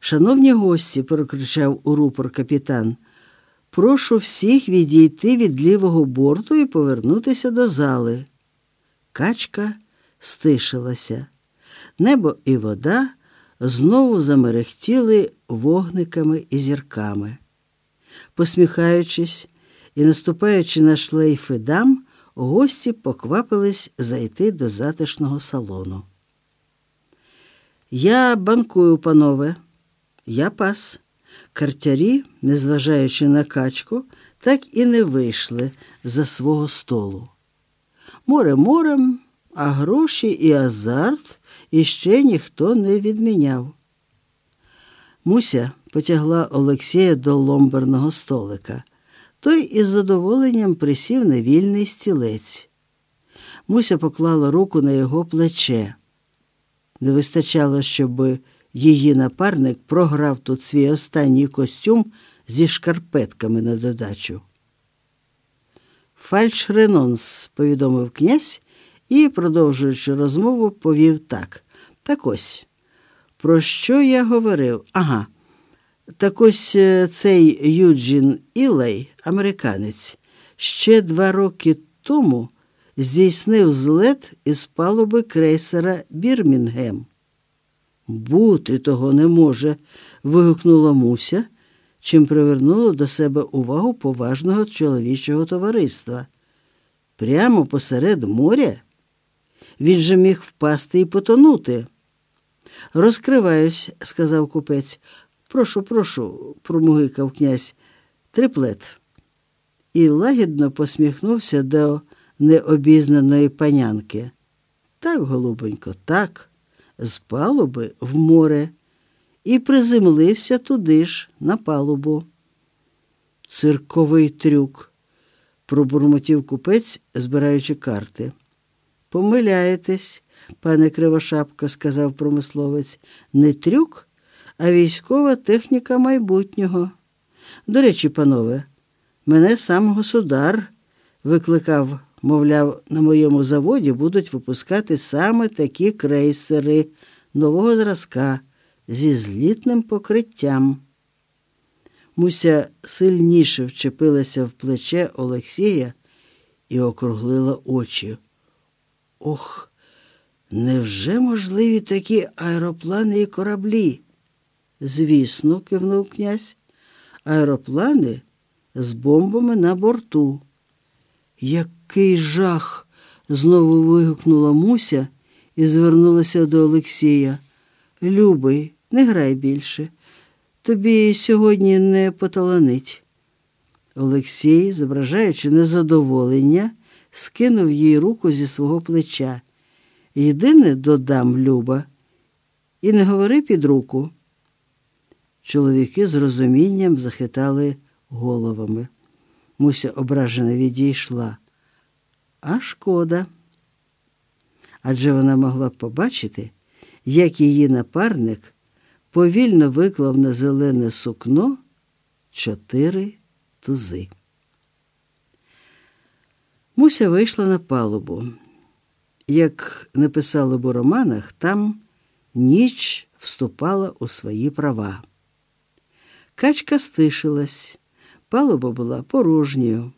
Шановні гості, прокричав у рупор капітан, прошу всіх відійти від лівого борту і повернутися до зали. Качка стишилася. Небо і вода знову замерехтіли вогниками і зірками. Посміхаючись і наступаючи на шлейфи дам, гості поквапились зайти до затишного салону. Я банкую, панове, я пас. Картярі, незважаючи на качку, так і не вийшли за свого столу. Море морем, а гроші і азарт іще ніхто не відміняв. Муся потягла Олексія до ломберного столика. Той із задоволенням присів на вільний стілець. Муся поклала руку на його плече. Не вистачало, щоб її напарник програв тут свій останній костюм зі шкарпетками на додачу. Фальш ренонс, повідомив князь і, продовжуючи розмову, повів так. Так ось, про що я говорив? Ага. Так ось е, цей Юджін Ілей, американець, ще два роки тому здійснив злет із палуби крейсера Бірмінгем. Бути того не може. вигукнула Муся, чим привернуло до себе увагу поважного чоловічого товариства. Прямо посеред моря він же міг впасти і потонути. Розкриваюсь, сказав купець. Прошу, прошу, промугикав князь, триплет. І лагідно посміхнувся до необізнаної панянки. Так, голубонько, так, з палуби в море, і приземлився туди ж, на палубу. Цирковий трюк, пробурмотів купець, збираючи карти. Помиляєтесь, пане Кривошапко, сказав промисловець, не трюк, а військова техніка майбутнього. До речі, панове, мене сам государ викликав, мовляв, на моєму заводі будуть випускати саме такі крейсери нового зразка зі злітним покриттям. Муся сильніше вчепилася в плече Олексія і округлила очі. Ох, невже можливі такі аероплани і кораблі? Звісно, кивнув князь, аероплани з бомбами на борту. Який жах! знову вигукнула Муся і звернулася до Олексія. Любий, не грай більше. Тобі сьогодні не поталанить. Олексій, зображаючи незадоволення, скинув їй руку зі свого плеча. Єдине додам, Люба, і не говори під руку. Чоловіки з розумінням захитали головами. Муся ображена відійшла. А шкода. Адже вона могла б побачити, як її напарник повільно виклав на зелене сукно чотири тузи. Муся вийшла на палубу. Як написали б у романах, там ніч вступала у свої права. Качка стишилась, палуба була порожньою.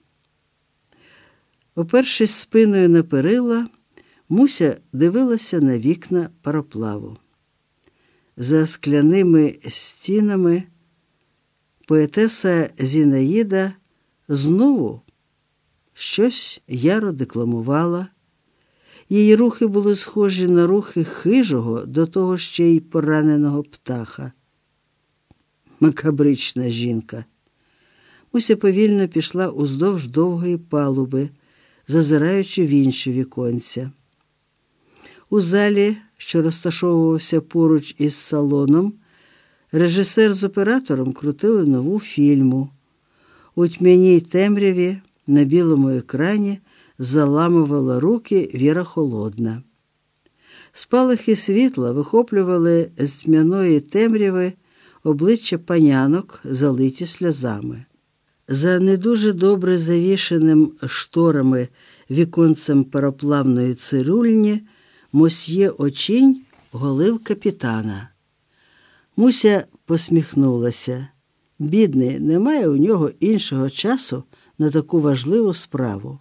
Опершись спиною на перила, Муся дивилася на вікна пароплаву. За скляними стінами поетеса Зінаїда знову щось яро декламувала. Її рухи були схожі на рухи хижого, до того ще й пораненого птаха. Макабрична жінка. Муся повільно пішла уздовж довгої палуби, зазираючи в інші віконця. У залі, що розташовувався поруч із салоном, режисер з оператором крутили нову фільму. У тьмяній темряві на білому екрані заламувала руки Віра Холодна. Спалахи світла вихоплювали з тьмяної темряви обличчя панянок, залиті сльозами. За не дуже добре завішеним шторами віконцем пароплавної цирульні мосьє очінь голив капітана. Муся посміхнулася. Бідний, немає у нього іншого часу на таку важливу справу.